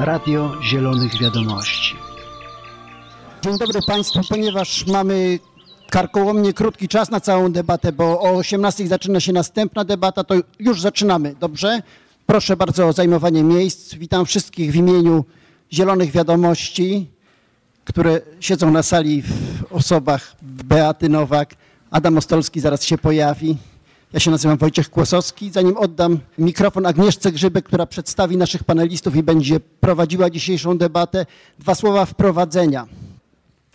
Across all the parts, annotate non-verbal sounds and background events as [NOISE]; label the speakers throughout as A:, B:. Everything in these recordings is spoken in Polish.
A: Radio Zielonych Wiadomości.
B: Dzień dobry Państwu, ponieważ mamy karkołomnie krótki czas na całą debatę, bo o 18 zaczyna się następna debata, to już zaczynamy, dobrze? Proszę bardzo o zajmowanie miejsc. Witam wszystkich w imieniu Zielonych Wiadomości, które siedzą na sali w osobach Beaty Nowak, Adam Ostolski zaraz się pojawi. Ja się nazywam Wojciech Kłosowski. Zanim oddam mikrofon Agnieszce Grzybek, która przedstawi naszych panelistów i będzie prowadziła dzisiejszą debatę, dwa słowa wprowadzenia.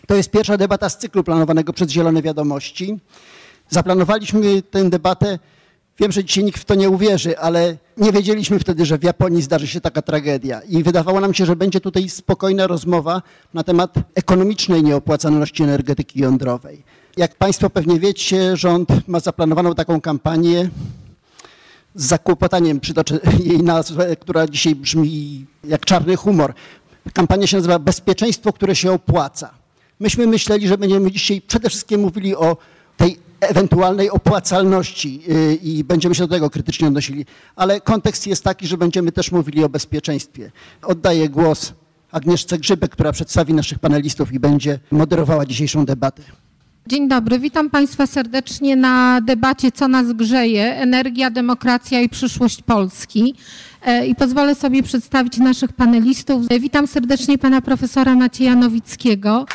B: To jest pierwsza debata z cyklu planowanego przez Zielone Wiadomości. Zaplanowaliśmy tę debatę, wiem, że dzisiaj nikt w to nie uwierzy, ale nie wiedzieliśmy wtedy, że w Japonii zdarzy się taka tragedia. I wydawało nam się, że będzie tutaj spokojna rozmowa na temat ekonomicznej nieopłacalności energetyki jądrowej. Jak Państwo pewnie wiecie, rząd ma zaplanowaną taką kampanię. Z zakłopotaniem przytoczę jej nazwę, która dzisiaj brzmi jak czarny humor. Kampania się nazywa Bezpieczeństwo, które się opłaca. Myśmy myśleli, że będziemy dzisiaj przede wszystkim mówili o tej ewentualnej opłacalności i będziemy się do tego krytycznie odnosili, ale kontekst jest taki, że będziemy też mówili o bezpieczeństwie. Oddaję głos Agnieszce Grzybek, która przedstawi naszych panelistów i będzie moderowała dzisiejszą debatę.
C: Dzień dobry, witam Państwa serdecznie na debacie Co nas grzeje? Energia, demokracja i przyszłość Polski. I pozwolę sobie przedstawić naszych panelistów. Witam serdecznie pana profesora Macieja Nowickiego.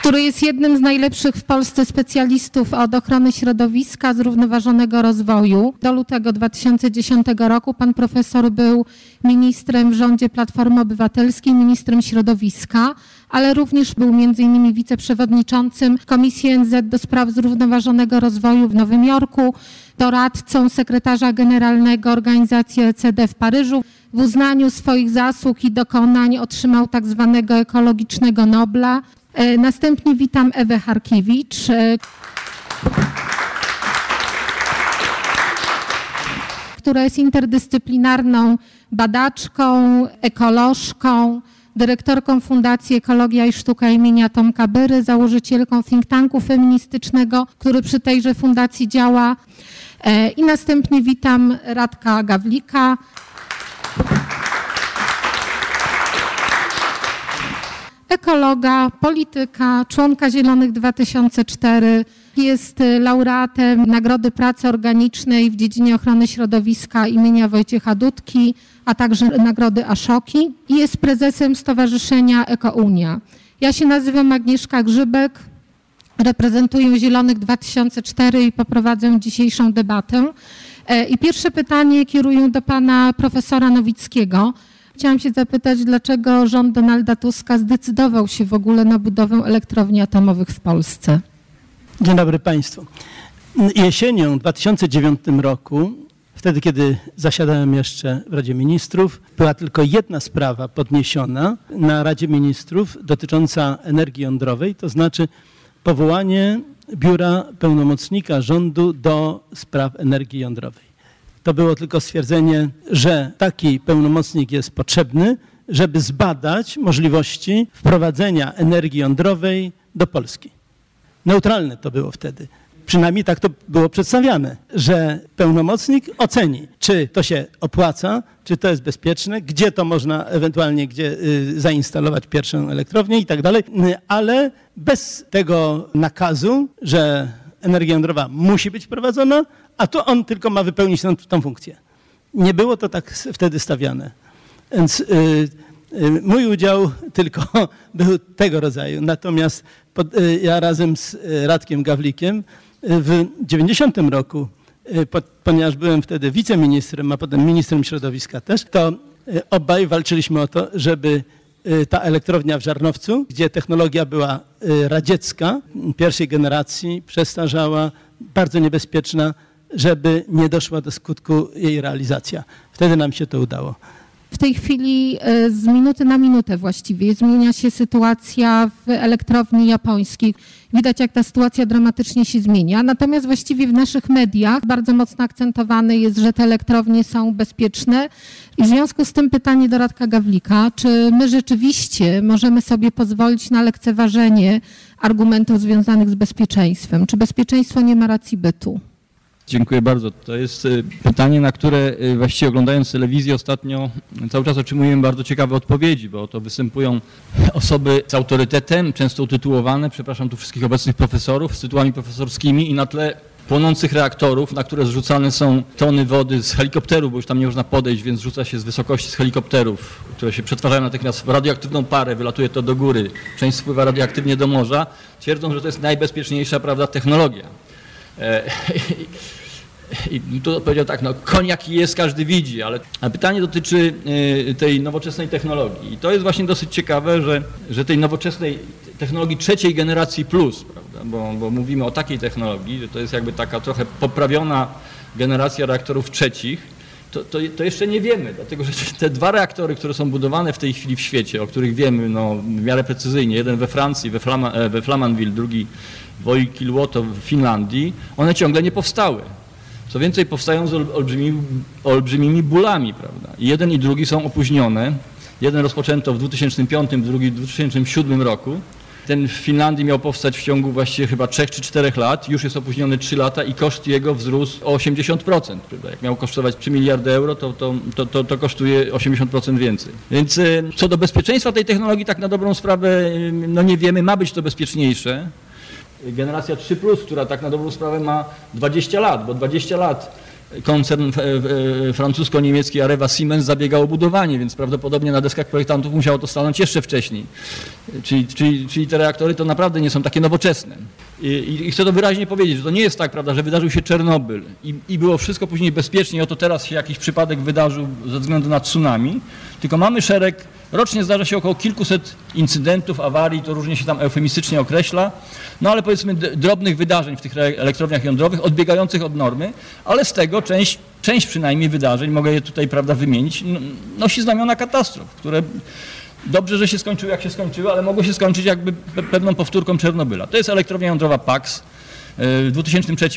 C: Który jest jednym z najlepszych w Polsce specjalistów od ochrony środowiska, zrównoważonego rozwoju. Do lutego 2010 roku pan profesor był ministrem w rządzie Platformy Obywatelskiej, ministrem środowiska, ale również był między innymi wiceprzewodniczącym Komisji NZ do spraw zrównoważonego rozwoju w Nowym Jorku, doradcą sekretarza generalnego organizacji OECD w Paryżu. W uznaniu swoich zasług i dokonań otrzymał tak zwanego ekologicznego Nobla. Następnie witam Ewę Harkiewicz. która jest interdyscyplinarną badaczką, ekolożką, dyrektorką Fundacji Ekologia i Sztuka imienia Tomka Byry, założycielką think tanku feministycznego, który przy tejże fundacji działa. I następnie witam Radka Gawlika. Ekologa, polityka, członka Zielonych 2004. Jest laureatem Nagrody Pracy Organicznej w dziedzinie ochrony środowiska imienia Wojciecha Dudki, a także Nagrody Aszoki i jest prezesem Stowarzyszenia EkoUnia. Ja się nazywam Agnieszka Grzybek, reprezentuję Zielonych 2004 i poprowadzę dzisiejszą debatę. I pierwsze pytanie kieruję do pana profesora Nowickiego. Chciałam się zapytać, dlaczego rząd Donalda Tuska zdecydował się w ogóle na budowę elektrowni atomowych w Polsce?
D: Dzień dobry Państwu. Jesienią 2009 roku, wtedy kiedy zasiadałem jeszcze w Radzie Ministrów, była tylko jedna sprawa podniesiona na Radzie Ministrów dotycząca energii jądrowej, to znaczy powołanie biura pełnomocnika rządu do spraw energii jądrowej. To było tylko stwierdzenie, że taki pełnomocnik jest potrzebny, żeby zbadać możliwości wprowadzenia energii jądrowej do Polski. Neutralne to było wtedy. Przynajmniej tak to było przedstawiane, że pełnomocnik oceni, czy to się opłaca, czy to jest bezpieczne, gdzie to można ewentualnie gdzie zainstalować pierwszą elektrownię i tak dalej, ale bez tego nakazu, że energia jądrowa musi być wprowadzona, a to on tylko ma wypełnić tą, tą funkcję. Nie było to tak wtedy stawiane. Więc y, y, mój udział tylko [LAUGHS] był tego rodzaju. Natomiast y, ja razem z Radkiem Gawlikiem w 90 roku, po, ponieważ byłem wtedy wiceministrem, a potem ministrem środowiska też, to obaj walczyliśmy o to, żeby ta elektrownia w Żarnowcu, gdzie technologia była radziecka, pierwszej generacji, przestarzała, bardzo niebezpieczna, żeby nie doszła do skutku jej realizacja. Wtedy nam się to udało.
C: W tej chwili z minuty na minutę właściwie zmienia się sytuacja w elektrowni japońskiej. Widać, jak ta sytuacja dramatycznie się zmienia. Natomiast właściwie w naszych mediach bardzo mocno akcentowane jest, że te elektrownie są bezpieczne. I w związku z tym pytanie do Radka Gawlika, czy my rzeczywiście możemy sobie pozwolić na lekceważenie argumentów związanych z bezpieczeństwem? Czy bezpieczeństwo nie ma racji bytu?
E: Dziękuję bardzo. To jest y, pytanie, na które y, właściwie oglądając telewizję ostatnio cały czas otrzymujemy bardzo ciekawe odpowiedzi, bo to występują osoby z autorytetem, często utytułowane, przepraszam tu wszystkich obecnych profesorów, z tytułami profesorskimi i na tle płonących reaktorów, na które zrzucane są tony wody z helikopterów, bo już tam nie można podejść, więc rzuca się z wysokości z helikopterów, które się przetwarzają natychmiast w radioaktywną parę, wylatuje to do góry, część spływa radioaktywnie do morza, twierdzą, że to jest najbezpieczniejsza prawda, technologia. E, [LAUGHS] I tu powiedział tak, no koniak jest, każdy widzi, ale a pytanie dotyczy y, tej nowoczesnej technologii. I to jest właśnie dosyć ciekawe, że, że tej nowoczesnej technologii trzeciej generacji plus, prawda, bo, bo mówimy o takiej technologii, że to jest jakby taka trochę poprawiona generacja reaktorów trzecich, to, to, to, jeszcze nie wiemy, dlatego że te dwa reaktory, które są budowane w tej chwili w świecie, o których wiemy no, w miarę precyzyjnie, jeden we Francji, we, Flama, e, we Flamanville, drugi w Olkiluoto w Finlandii, one ciągle nie powstały. Co więcej, powstają z olbrzymimi, olbrzymimi bólami, prawda? I jeden i drugi są opóźnione. Jeden rozpoczęto w 2005, drugi w 2007 roku. Ten w Finlandii miał powstać w ciągu właściwie chyba 3 czy 4 lat, już jest opóźniony 3 lata i koszt jego wzrósł o 80%. Prawda? Jak miał kosztować 3 miliardy euro, to, to, to, to, to kosztuje 80% więcej. Więc y, co do bezpieczeństwa tej technologii, tak na dobrą sprawę, y, no nie wiemy, ma być to bezpieczniejsze generacja 3, która tak na dobrą sprawę ma 20 lat, bo 20 lat koncern francusko-niemiecki Areva Siemens zabiegał o budowanie, więc prawdopodobnie na deskach projektantów musiało to stanąć jeszcze wcześniej. Czyli, czyli, czyli te reaktory to naprawdę nie są takie nowoczesne. I, I, chcę to wyraźnie powiedzieć, że to nie jest tak, prawda, że wydarzył się Czernobyl i, i było wszystko później bezpiecznie, oto teraz się jakiś przypadek wydarzył ze względu na tsunami, tylko mamy szereg Rocznie zdarza się około kilkuset incydentów, awarii, to różnie się tam eufemistycznie określa, no ale powiedzmy drobnych wydarzeń w tych elektrowniach jądrowych, odbiegających od normy, ale z tego część, część przynajmniej wydarzeń, mogę je tutaj prawda wymienić, nosi znamiona katastrof, które dobrze, że się skończyły jak się skończyły, ale mogło się skończyć jakby pewną powtórką Czernobyla. To jest elektrownia jądrowa PAX. W 2003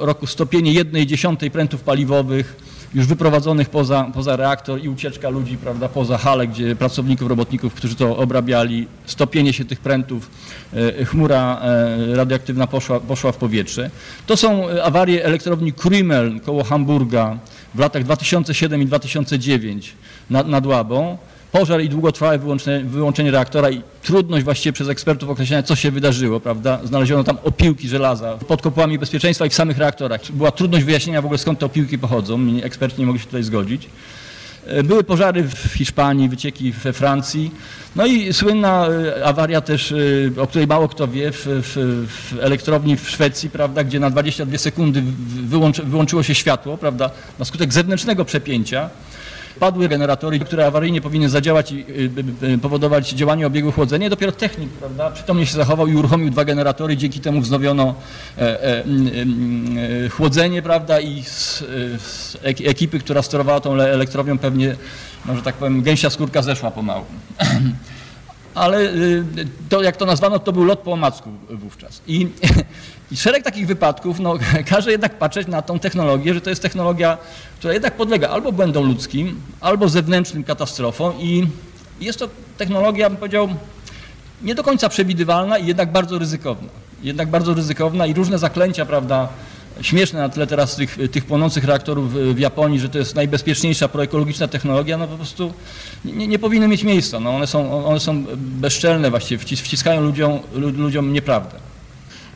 E: roku stopienie 1,1 prętów paliwowych, już wyprowadzonych poza, poza reaktor i ucieczka ludzi prawda, poza halę, gdzie pracowników, robotników, którzy to obrabiali, stopienie się tych prętów, e, chmura e, radioaktywna poszła, poszła w powietrze. To są awarie elektrowni Krymel koło Hamburga w latach 2007 i 2009 nad, nad Łabą pożar i długotrwałe wyłączenie, wyłączenie reaktora i trudność właściwie przez ekspertów określenia, co się wydarzyło, prawda? Znaleziono tam opiłki żelaza pod kopułami bezpieczeństwa i w samych reaktorach. Była trudność wyjaśnienia w ogóle skąd te opiłki pochodzą, eksperci nie mogli się tutaj zgodzić. E, były pożary w Hiszpanii, wycieki we Francji. No i słynna e, awaria też, e, o której mało kto wie, w, w, w elektrowni w Szwecji, prawda, gdzie na 22 sekundy wyłączy, wyłączyło się światło, prawda, na skutek zewnętrznego przepięcia. Padły generatory, które awaryjnie powinny zadziałać i y, y, y, powodować działanie obiegu chłodzenia. Dopiero technik prawda, przytomnie się zachował i uruchomił dwa generatory. Dzięki temu wznowiono e, e, e, chłodzenie prawda, i z, ekipy, która sterowała tą elektrownią pewnie, może tak powiem, gęsia skórka zeszła pomału. [CLEARS THROAT] ale y, to, jak to nazwano, to był lot po omacku wówczas. I, [LAUGHS] I, szereg takich wypadków no, [LAUGHS] każe jednak patrzeć na tą technologię, że to jest technologia, która jednak podlega albo błędom ludzkim, albo zewnętrznym katastrofom i jest to technologia, bym powiedział, nie do końca przewidywalna i jednak bardzo ryzykowna. Jednak bardzo ryzykowna i różne zaklęcia, prawda, śmieszne na tle teraz tych, tych płonących reaktorów w Japonii, że to jest najbezpieczniejsza proekologiczna technologia, no po prostu nie, nie powinny mieć miejsca. No one, są, one są bezczelne właściwie, wciskają ludziom, ludziom nieprawdę.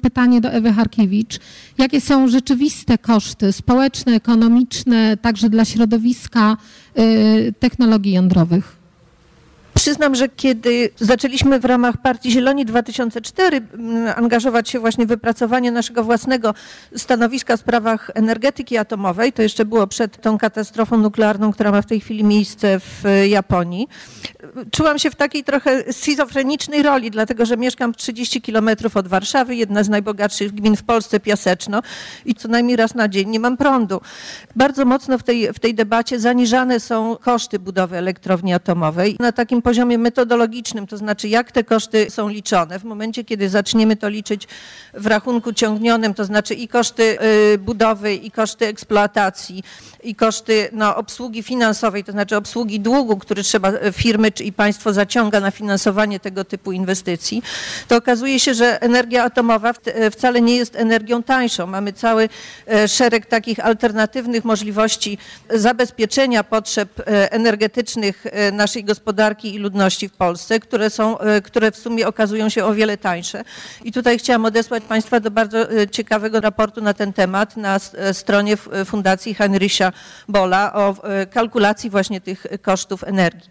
C: Pytanie do Ewy Harkiewicz. Jakie są rzeczywiste koszty społeczne, ekonomiczne, także dla środowiska y, technologii jądrowych?
F: Przyznam, że kiedy zaczęliśmy w ramach Partii Zieloni 2004 mm, angażować się właśnie w wypracowanie naszego własnego stanowiska w sprawach energetyki atomowej, to jeszcze było przed tą katastrofą nuklearną, która ma w tej chwili miejsce w Japonii, czułam się w takiej trochę schizofrenicznej roli, dlatego że mieszkam 30 kilometrów od Warszawy, jedna z najbogatszych gmin w Polsce, Piaseczno i co najmniej raz na dzień nie mam prądu. Bardzo mocno w tej, w tej debacie zaniżane są koszty budowy elektrowni atomowej. Na takim poziomie metodologicznym, to znaczy jak te koszty są liczone. W momencie, kiedy zaczniemy to liczyć w rachunku ciągnionym, to znaczy i koszty y, budowy, i koszty eksploatacji, i koszty no, obsługi finansowej, to znaczy obsługi długu, który trzeba y, firmy czy i państwo zaciąga na finansowanie tego typu inwestycji, to okazuje się, że energia atomowa wcale nie jest energią tańszą. Mamy cały szereg takich alternatywnych możliwości zabezpieczenia potrzeb energetycznych naszej gospodarki i ludności w Polsce, które są, które w sumie okazują się o wiele tańsze. I tutaj chciałam odesłać Państwa do bardzo ciekawego raportu na ten temat na stronie Fundacji Heinricha Bola o kalkulacji właśnie tych kosztów energii.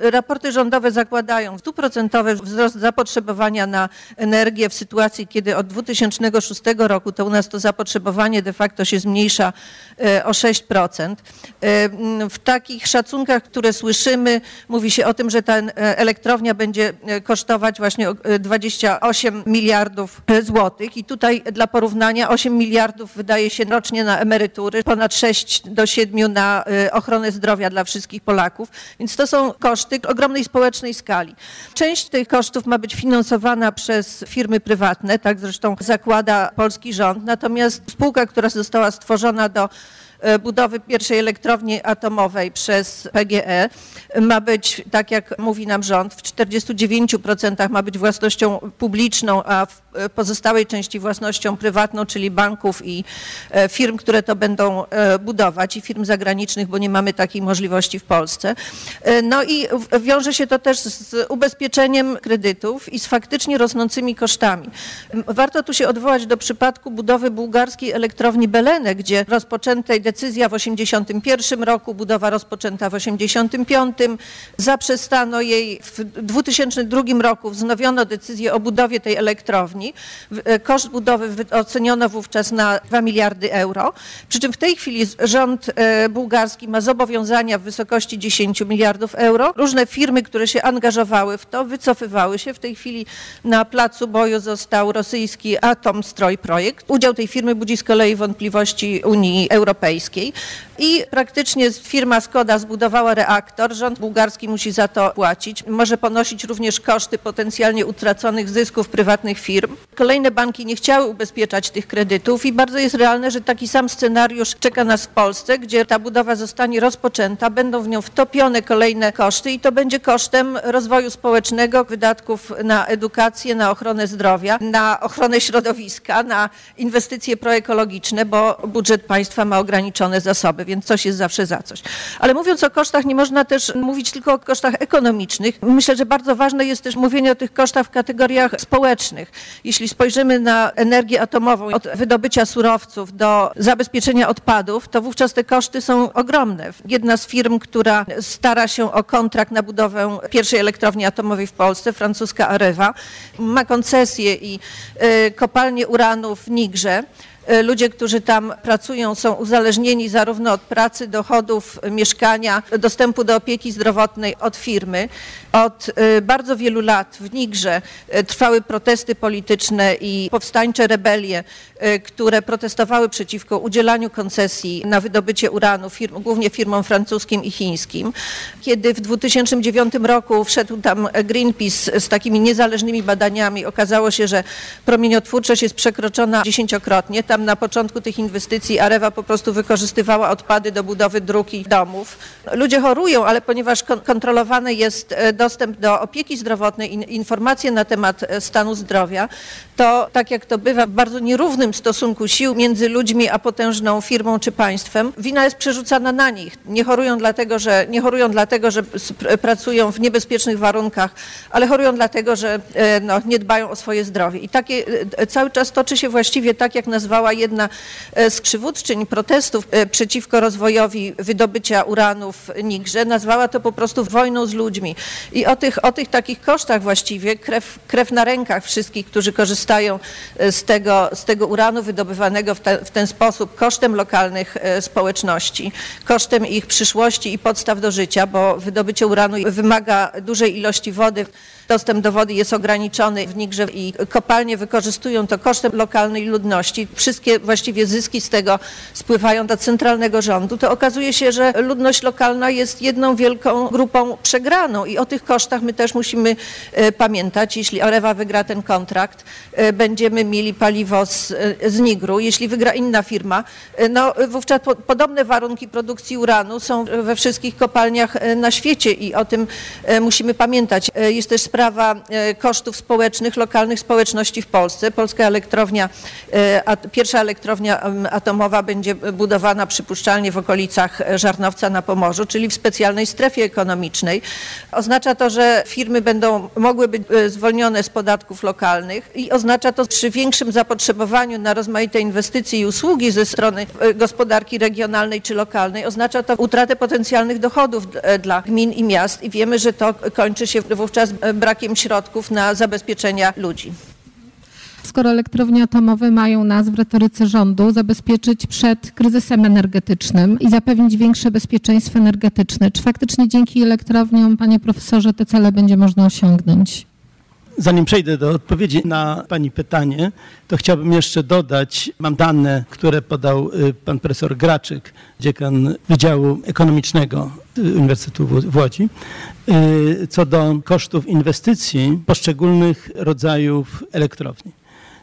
F: Raporty rządowe zakładają stuprocentowy wzrost zapotrzebowania na energię w sytuacji, kiedy od 2006 roku to u nas to zapotrzebowanie de facto się zmniejsza e, o 6%. E, w takich szacunkach, które słyszymy, mówi się o tym, że ta e, elektrownia będzie kosztować właśnie 28 miliardów złotych. I tutaj dla porównania 8 miliardów wydaje się rocznie na emerytury, ponad 6 do 7 na ochronę zdrowia dla wszystkich Polaków, więc to są koszty ogromnej społecznej skali. Część tych kosztów ma być finansowana przez firmy prywatne, tak zresztą zakłada polski rząd, natomiast spółka, która została stworzona do E, budowy pierwszej elektrowni atomowej przez PGE ma być, tak jak mówi nam rząd, w 49% ma być własnością publiczną, a w pozostałej części własnością prywatną, czyli banków i e, firm, które to będą e, budować i firm zagranicznych, bo nie mamy takiej możliwości w Polsce. No i wiąże się to też z ubezpieczeniem kredytów i z faktycznie rosnącymi kosztami. Warto tu się odwołać do przypadku budowy bułgarskiej elektrowni Belene, gdzie rozpoczętej decyzja w 1981 roku, budowa rozpoczęta w 1985, zaprzestano jej w 2002 roku, wznowiono decyzję o budowie tej elektrowni. E, koszt budowy oceniono wówczas na 2 miliardy euro, przy czym w tej chwili rząd e, bułgarski ma zobowiązania w wysokości 10 miliardów euro. Różne firmy, które się angażowały w to, wycofywały się. W tej chwili na placu boju został rosyjski Atomstroj Projekt. Udział tej firmy budzi z kolei wątpliwości Unii Europejskiej. Europejskiej i praktycznie firma Skoda zbudowała reaktor. Rząd bułgarski musi za to płacić. Może ponosić również koszty potencjalnie utraconych zysków prywatnych firm. Kolejne banki nie chciały ubezpieczać tych kredytów i bardzo jest realne, że taki sam scenariusz czeka nas w Polsce, gdzie ta budowa zostanie rozpoczęta, będą w nią wtopione kolejne koszty i to będzie kosztem rozwoju społecznego, wydatków na edukację, na ochronę zdrowia, na ochronę środowiska, na inwestycje proekologiczne, bo budżet państwa ma ograniczone zasoby więc coś jest zawsze za coś. Ale mówiąc o kosztach, nie można też mówić tylko o kosztach ekonomicznych. Myślę, że bardzo ważne jest też mówienie o tych kosztach w kategoriach społecznych. Jeśli spojrzymy na energię atomową, od wydobycia surowców do zabezpieczenia odpadów, to wówczas te koszty są ogromne. Jedna z firm, która stara się o kontrakt na budowę pierwszej elektrowni atomowej w Polsce, francuska Areva, ma koncesję i y, kopalnię uranu w Nigrze. E, ludzie, którzy tam pracują, są uzależnieni zarówno od pracy, dochodów, mieszkania, dostępu do opieki zdrowotnej od firmy. Od e, bardzo wielu lat w Nigrze e, trwały protesty polityczne i powstańcze rebelie, które protestowały przeciwko udzielaniu koncesji na wydobycie uranu, firm, głównie firmom francuskim i chińskim. Kiedy w 2009 roku wszedł tam Greenpeace z takimi niezależnymi badaniami, okazało się, że promieniotwórczość jest przekroczona dziesięciokrotnie tam na początku tych inwestycji Arewa po prostu wykorzystywała odpady do budowy dróg i domów. Ludzie chorują, ale ponieważ kontrolowany jest e, dostęp do opieki zdrowotnej, informacje na temat e, stanu zdrowia, to tak jak to bywa w bardzo nierównym stosunku sił między ludźmi a potężną firmą czy państwem, wina jest przerzucana na nich. Nie chorują dlatego, że, nie chorują dlatego, że pracują w niebezpiecznych warunkach, ale chorują dlatego, że e, no, nie dbają o swoje zdrowie. I takie cały czas toczy się właściwie tak, jak nazwała jedna e, z przywódczyń protestów e, przeciwko rozwojowi wydobycia uranu w Nigrze, nazwała to po prostu wojną z ludźmi. I o tych, o tych takich kosztach właściwie, krew, krew na rękach wszystkich, którzy korzystają e, z tego, z tego uranu wydobywanego w, te, w ten sposób, kosztem lokalnych społeczności, kosztem ich przyszłości i podstaw do życia, bo wydobycie uranu wymaga dużej ilości wody dostęp do wody jest ograniczony w Nigrze i kopalnie wykorzystują to kosztem lokalnej ludności. Wszystkie właściwie zyski z tego spływają do centralnego rządu. To okazuje się, że ludność lokalna jest jedną wielką grupą przegraną i o tych kosztach my też musimy e, pamiętać. Jeśli Arewa wygra ten kontrakt, e, będziemy mieli paliwo z, e, z Nigru. Jeśli wygra inna firma, no wówczas po, podobne warunki produkcji uranu są we wszystkich kopalniach na świecie i o tym musimy pamiętać. Jest też sprawa e, kosztów społecznych lokalnych społeczności w Polsce. Polska elektrownia, e, pierwsza elektrownia atomowa będzie budowana przypuszczalnie w okolicach e, Żarnowca na Pomorzu, czyli w specjalnej strefie ekonomicznej. Oznacza to, że firmy będą mogły być zwolnione z podatków lokalnych i oznacza to przy większym zapotrzebowaniu na rozmaite inwestycje i usługi ze strony gospodarki regionalnej czy lokalnej, oznacza to utratę potencjalnych dochodów dla gmin i miast i wiemy, że to kończy się wówczas brakiem środków na zabezpieczenia ludzi.
C: Skoro elektrownie atomowe mają nas w retoryce rządu zabezpieczyć przed kryzysem energetycznym i zapewnić większe bezpieczeństwo energetyczne, czy faktycznie dzięki elektrowniom, panie profesorze, te cele będzie można osiągnąć?
D: Zanim przejdę do odpowiedzi na Pani pytanie, to chciałbym jeszcze dodać, mam dane, które podał y, pan profesor Graczyk, dziekan Wydziału Ekonomicznego Uniwersytetu w Łodzi, y, co do kosztów inwestycji poszczególnych rodzajów elektrowni.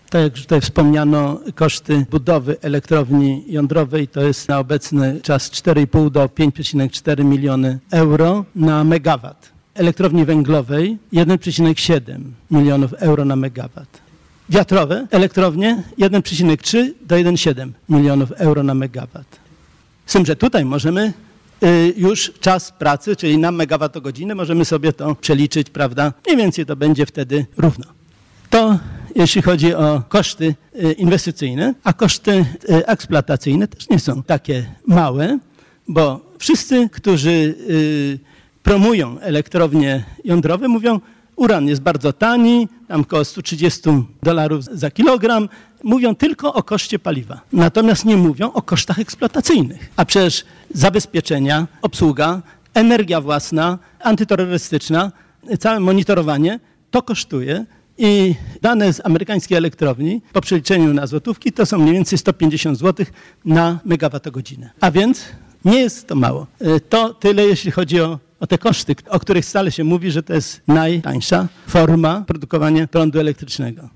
D: Tak jak tutaj wspomniano, koszty budowy elektrowni jądrowej to jest na obecny czas 4,5 do 5,4 miliony euro na megawat. Elektrowni węglowej 1,7 milionów euro na megawat. Wiatrowe elektrownie 1,3 do 1,7 milionów euro na megawat. Z tym, że tutaj możemy y, już czas pracy, czyli na megawattogodzinę, możemy sobie to przeliczyć, prawda? Mniej więcej to będzie wtedy równo. To jeśli chodzi o koszty y, inwestycyjne, a koszty y, eksploatacyjne też nie są takie małe, bo wszyscy, którzy promują elektrownie jądrowe, mówią, uran jest bardzo tani, tam około 130 dolarów za kilogram, mówią tylko o koszcie paliwa. Natomiast nie mówią o kosztach eksploatacyjnych. A przecież zabezpieczenia, obsługa, energia własna, antyterrorystyczna, całe monitorowanie, to kosztuje i dane z amerykańskiej elektrowni po przeliczeniu na złotówki to są mniej więcej 150 zł na megawattogodzinę. A więc nie jest to mało. Y, To tyle, jeśli chodzi o, o te koszty, o których stale się mówi, że to jest najtańsza forma produkowania prądu elektrycznego.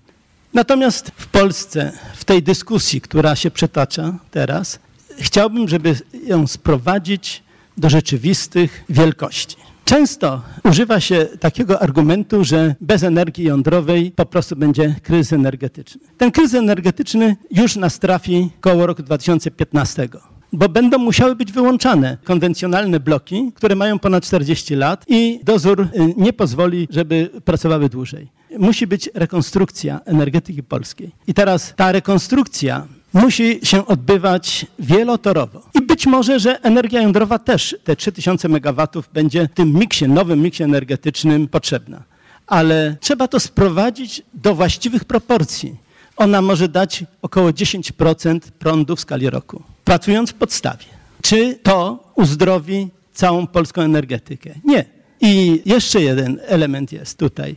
D: Natomiast w Polsce, w tej dyskusji, która się przetacza teraz, chciałbym, żeby ją sprowadzić do rzeczywistych wielkości. Często używa się takiego argumentu, że bez energii jądrowej po prostu będzie kryzys energetyczny. Ten kryzys energetyczny już nas trafi koło roku 2015 bo będą musiały być wyłączane konwencjonalne bloki, które mają ponad 40 lat i dozór y, nie pozwoli, żeby pracowały dłużej. Musi być rekonstrukcja energetyki polskiej. I teraz ta rekonstrukcja musi się odbywać wielotorowo. I być może, że energia jądrowa też, te 3000 megawatów, będzie w tym miksie, nowym miksie energetycznym potrzebna. Ale trzeba to sprowadzić do właściwych proporcji. Ona może dać około 10% prądu w skali roku, pracując w podstawie. Czy to uzdrowi całą polską energetykę? Nie. I jeszcze jeden element jest tutaj.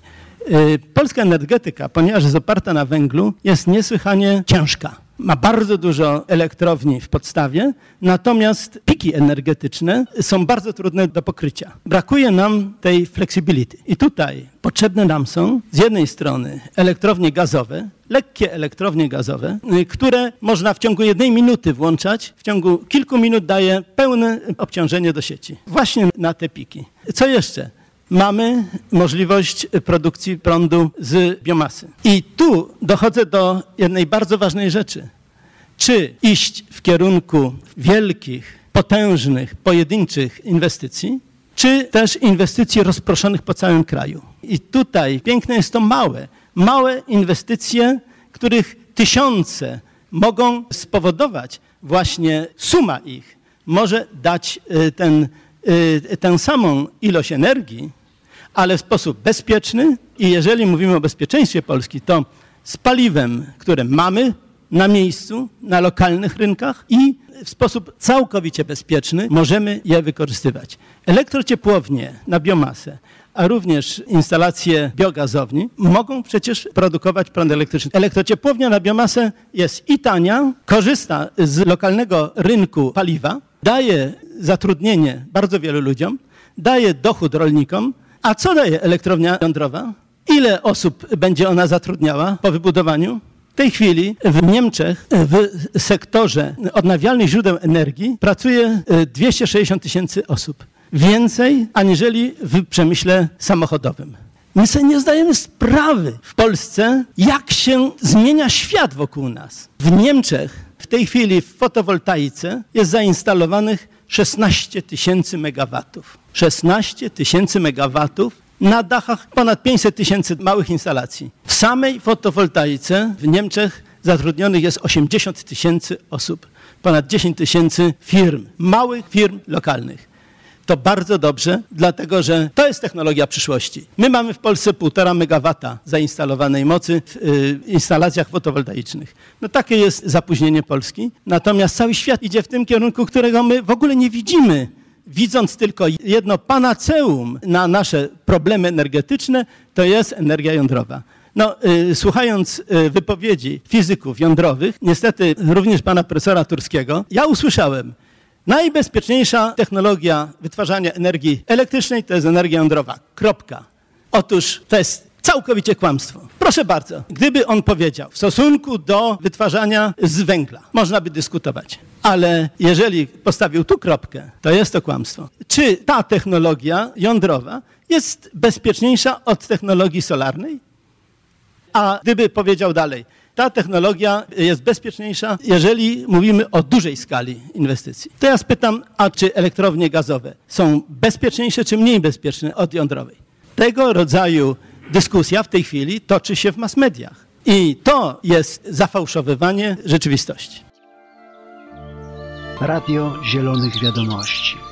D: Y, Polska energetyka, ponieważ jest oparta na węglu, jest niesłychanie ciężka. Ma bardzo dużo elektrowni w podstawie, natomiast piki energetyczne są bardzo trudne do pokrycia. Brakuje nam tej flexibility. I tutaj potrzebne nam są z jednej strony elektrownie gazowe, lekkie elektrownie gazowe, y, które można w ciągu jednej minuty włączać, w ciągu kilku minut daje pełne obciążenie do sieci. Właśnie na te piki. Co jeszcze? Mamy możliwość produkcji prądu z biomasy. I tu dochodzę do jednej bardzo ważnej rzeczy. Czy iść w kierunku wielkich, potężnych, pojedynczych inwestycji, czy też inwestycji rozproszonych po całym kraju. I tutaj piękne jest to małe, małe inwestycje, których tysiące mogą spowodować właśnie suma ich może dać y, ten, tę samą ilość energii, ale w sposób bezpieczny i jeżeli mówimy o bezpieczeństwie Polski, to z paliwem, które mamy na miejscu, na lokalnych rynkach i w sposób całkowicie bezpieczny możemy je wykorzystywać. Elektrociepłownie na biomasę a również instalacje biogazowni mogą przecież produkować prąd elektryczny. Elektrociepłownia na biomasę jest i tania, korzysta z lokalnego rynku paliwa, daje zatrudnienie bardzo wielu ludziom, daje dochód rolnikom, a co daje elektrownia jądrowa? Ile osób będzie ona zatrudniała po wybudowaniu? W tej chwili w Niemczech w sektorze odnawialnych źródeł energii pracuje e, 260 tysięcy osób. Więcej aniżeli w przemyśle samochodowym. My sobie nie zdajemy sprawy w Polsce, jak się zmienia świat wokół nas. W Niemczech w tej chwili w fotowoltaice jest zainstalowanych 16 tysięcy megawatów. 16 tysięcy megawatów na dachach ponad 500 tysięcy małych instalacji. W samej fotowoltaice w Niemczech zatrudnionych jest 80 tysięcy osób, ponad 10 tysięcy firm, małych firm lokalnych. To bardzo dobrze, dlatego że to jest technologia przyszłości. My mamy w Polsce 1,5 megawata zainstalowanej mocy w y, instalacjach fotowoltaicznych. No takie jest zapóźnienie Polski. Natomiast cały świat idzie w tym kierunku, którego my w ogóle nie widzimy widząc tylko jedno panaceum na nasze problemy energetyczne, to jest energia jądrowa. No, y, słuchając y, wypowiedzi fizyków jądrowych, niestety również pana profesora Turskiego, ja usłyszałem, najbezpieczniejsza technologia wytwarzania energii elektrycznej to jest energia jądrowa. Kropka. Otóż to jest całkowicie kłamstwo. Proszę bardzo, gdyby on powiedział w stosunku do wytwarzania z węgla, można by dyskutować. Ale jeżeli postawił tu kropkę, to jest to kłamstwo. Czy ta technologia jądrowa jest bezpieczniejsza od technologii solarnej? A gdyby powiedział dalej, ta technologia jest bezpieczniejsza, jeżeli mówimy o dużej skali inwestycji. To ja spytam, a czy elektrownie gazowe są bezpieczniejsze czy mniej bezpieczne od jądrowej? Tego rodzaju dyskusja w tej chwili toczy się w mass mediach. I to jest zafałszowywanie rzeczywistości.
A: Radio Zielonych Wiadomości.